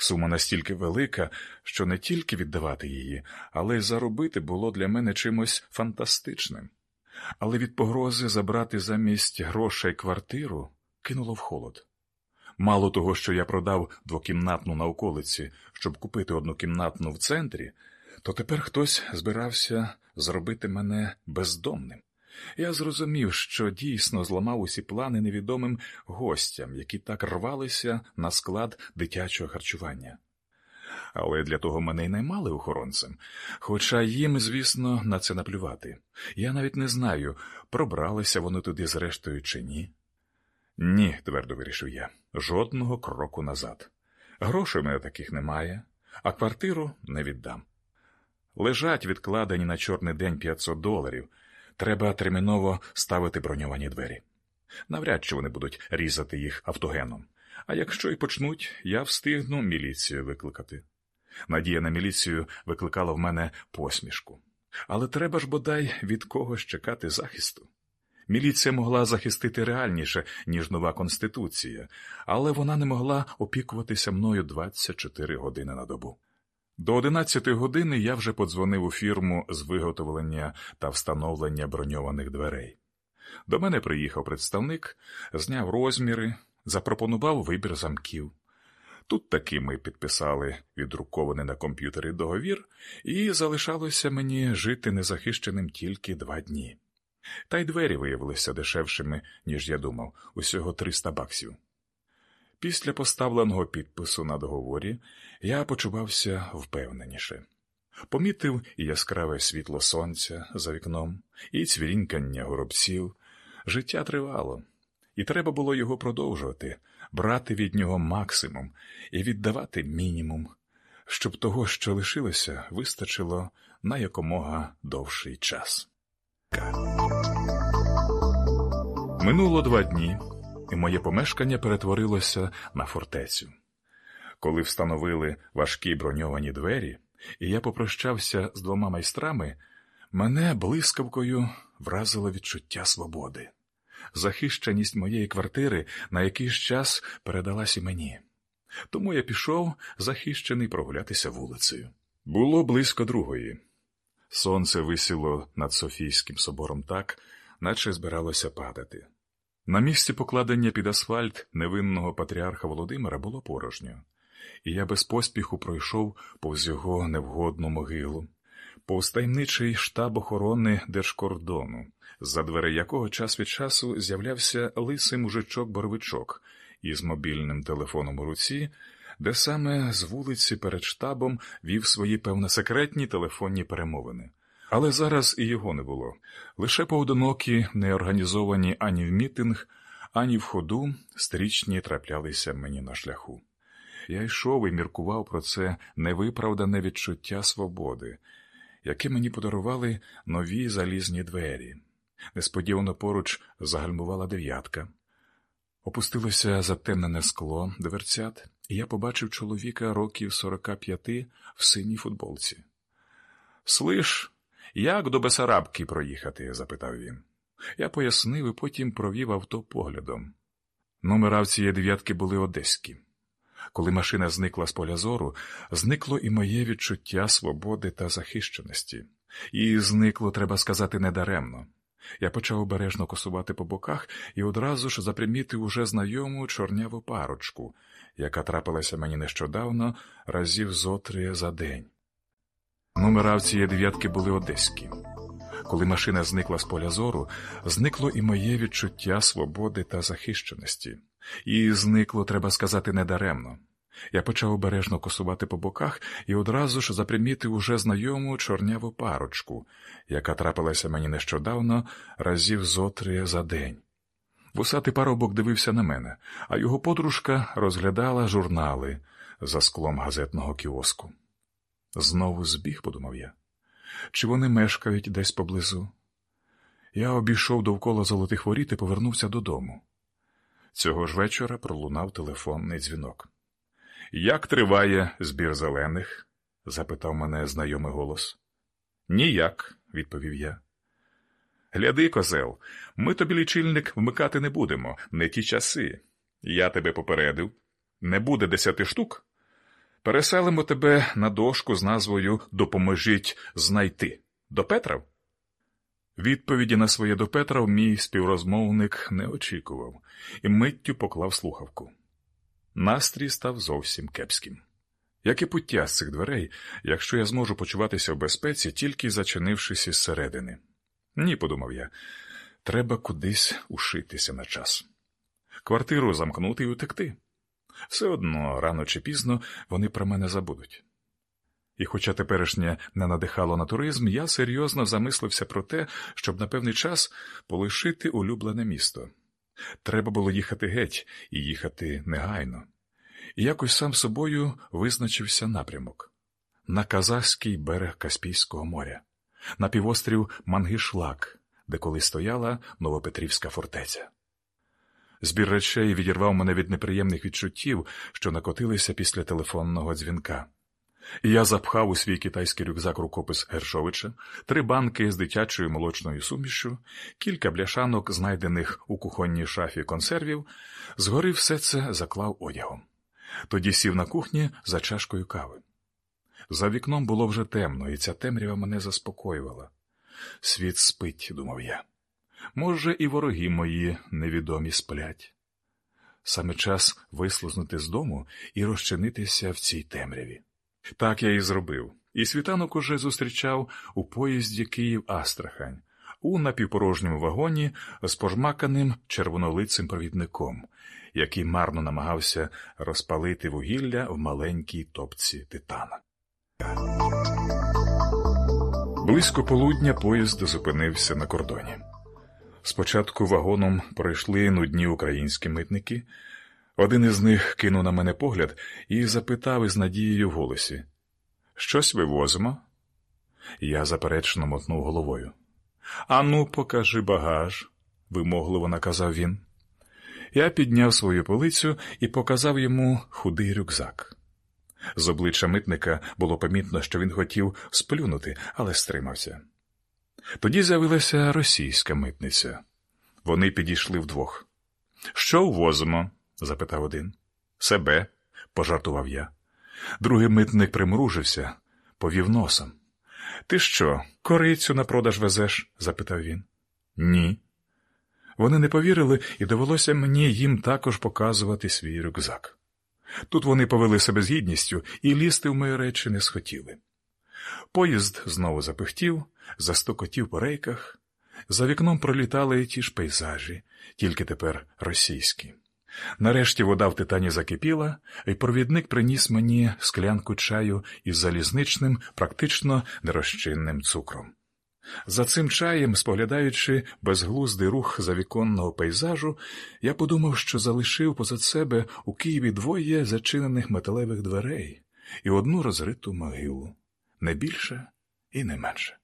Сума настільки велика, що не тільки віддавати її, але й заробити було для мене чимось фантастичним. Але від погрози забрати замість грошей квартиру кинуло в холод. Мало того, що я продав двокімнатну на околиці, щоб купити однокімнатну в центрі, то тепер хтось збирався зробити мене бездомним. Я зрозумів, що дійсно зламав усі плани невідомим гостям, які так рвалися на склад дитячого харчування. Але для того мене й наймали охоронцем, хоча їм, звісно, на це наплювати. Я навіть не знаю, пробралися вони туди зрештою чи ні. Ні, твердо вирішив я, жодного кроку назад. Грошей у мене таких немає, а квартиру не віддам. Лежать відкладені на чорний день 500 доларів. Треба терміново ставити броньовані двері. Навряд чи вони будуть різати їх автогеном. А якщо й почнуть, я встигну міліцію викликати. Надія на міліцію викликала в мене посмішку. Але треба ж бодай від когось чекати захисту. Міліція могла захистити реальніше, ніж нова конституція, але вона не могла опікуватися мною 24 години на добу. До 11 години я вже подзвонив у фірму з виготовлення та встановлення броньованих дверей. До мене приїхав представник, зняв розміри, запропонував вибір замків. Тут таки ми підписали віддрукований на комп'ютері договір, і залишалося мені жити незахищеним тільки два дні. Та й двері виявилися дешевшими, ніж я думав, усього 300 баксів. Після поставленого підпису на договорі я почувався впевненіше. Помітив і яскраве світло сонця за вікном, і цвірінькання горобців. Життя тривало, і треба було його продовжувати, брати від нього максимум і віддавати мінімум, щоб того, що лишилося, вистачило на якомога довший час. Минуло два дні, і моє помешкання перетворилося на фортецю. Коли встановили важкі броньовані двері, і я попрощався з двома майстрами, мене блискавкою вразило відчуття свободи. Захищеність моєї квартири на якийсь час передалась і мені. Тому я пішов, захищений, прогулятися вулицею. Було близько другої. Сонце висіло над Софійським собором так, наче збиралося падати. На місці покладення під асфальт невинного патріарха Володимира було порожньо, і я без поспіху пройшов повз його невгодну могилу, повз таємничий штаб охорони держкордону, за двері якого час від часу з'являвся лисий мужичок-боровичок із мобільним телефоном у руці, де саме з вулиці перед штабом вів свої певно секретні телефонні перемовини. Але зараз і його не було. Лише поодинокі, не організовані ані в мітинг, ані в ходу стрічні траплялися мені на шляху. Я йшов і міркував про це невиправдане відчуття свободи, яке мені подарували нові залізні двері. Несподівано поруч загальмувала дев'ятка. Опустилося затемнене скло дверцят, і я побачив чоловіка років сорока п'яти в синій футболці. Слиш, як до Бесарабки проїхати? запитав він. Я пояснив і потім провів авто поглядом. Номера в цієї дев'ятки були одеські. Коли машина зникла з поля зору, зникло і моє відчуття свободи та захищеності, і зникло, треба сказати, недаремно. Я почав обережно косувати по боках і одразу ж запримітив уже знайому чорняву парочку, яка трапилася мені нещодавно разів зотри за день. Номера в цієї дев'ятки були одеські. Коли машина зникла з поля зору, зникло і моє відчуття свободи та захищеності, і зникло, треба сказати, недаремно. Я почав обережно косувати по боках і одразу ж запримітив уже знайому чорняву парочку, яка трапилася мені нещодавно разів зотри за день. Вусатий парубок дивився на мене, а його подружка розглядала журнали за склом газетного кіоску. Знову збіг, подумав я. Чи вони мешкають десь поблизу? Я обійшов довкола золотих воріт і повернувся додому. Цього ж вечора пролунав телефонний дзвінок. Як триває збір зелених? запитав мене знайомий голос. Ніяк, відповів я. Гляди, козел, ми тобі лічильник вмикати не будемо, не ті часи. Я тебе попередив. Не буде десяти штук. Переселимо тебе на дошку з назвою Допоможіть знайти. До Петра? Відповіді на своє до Петра мій співрозмовник не очікував і миттю поклав слухавку. Настрій став зовсім кепським. Як і пуття з цих дверей, якщо я зможу почуватися в безпеці, тільки зачинившись із середини. Ні, подумав я, треба кудись ушитися на час. Квартиру замкнути і утекти. Все одно, рано чи пізно, вони про мене забудуть. І, хоча теперішнє не надихало на туризм, я серйозно замислився про те, щоб на певний час полишити улюблене місто. Треба було їхати геть і їхати негайно. І якось сам собою визначився напрямок на казахський берег Каспійського моря, на півострів Мангишлак, де колись стояла Новопетрівська фортеця. Збір речей відірвав мене від неприємних відчуттів, що накотилися після телефонного дзвінка. Я запхав у свій китайський рюкзак рукопис Гершовича, три банки з дитячою молочною сумішю, кілька бляшанок, знайдених у кухонній шафі консервів, згори все це заклав одягом. Тоді сів на кухні за чашкою кави. За вікном було вже темно, і ця темрява мене заспокоювала. Світ спить, думав я. Може, і вороги мої невідомі сплять. Саме час вислузнути з дому і розчинитися в цій темряві. Так я і зробив, і світанок уже зустрічав у поїзді Київ Астрахань, у напівпорожньому вагоні з пожмаканим червонолицим провідником, який марно намагався розпалити вугілля в маленькій топці титана. Близько полудня поїзд зупинився на кордоні. Спочатку вагоном пройшли нудні українські митники. Один із них кинув на мене погляд і запитав із надією в голосі Щось вивозимо? Я заперечно мотнув головою. Ану, покажи багаж, вимогливо наказав він. Я підняв свою полицю і показав йому худий рюкзак. З обличчя митника було помітно, що він хотів сплюнути, але стримався. Тоді з'явилася російська митниця. Вони підійшли вдвох. Що ввозимо? запитав один. Себе, пожартував я. Другий митник примружився, повів носом. Ти що, корицю на продаж везеш? запитав він. Ні. Вони не повірили, і довелося мені їм також показувати свій рюкзак. Тут вони повели себе з гідністю і лізти в мої речі не схотіли. Поїзд знову запихтів, застукотів по рейках, за вікном пролітали ті ж пейзажі, тільки тепер російські. Нарешті вода в титані закипіла, і провідник приніс мені склянку чаю із залізничним, практично нерозчинним цукром. За цим чаєм, споглядаючи безглуздий рух завіконного пейзажу, я подумав, що залишив позад себе у Києві двоє зачинених металевих дверей і одну розриту могилу, не більше і не менше.